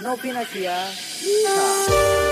Não opina aqui, ah.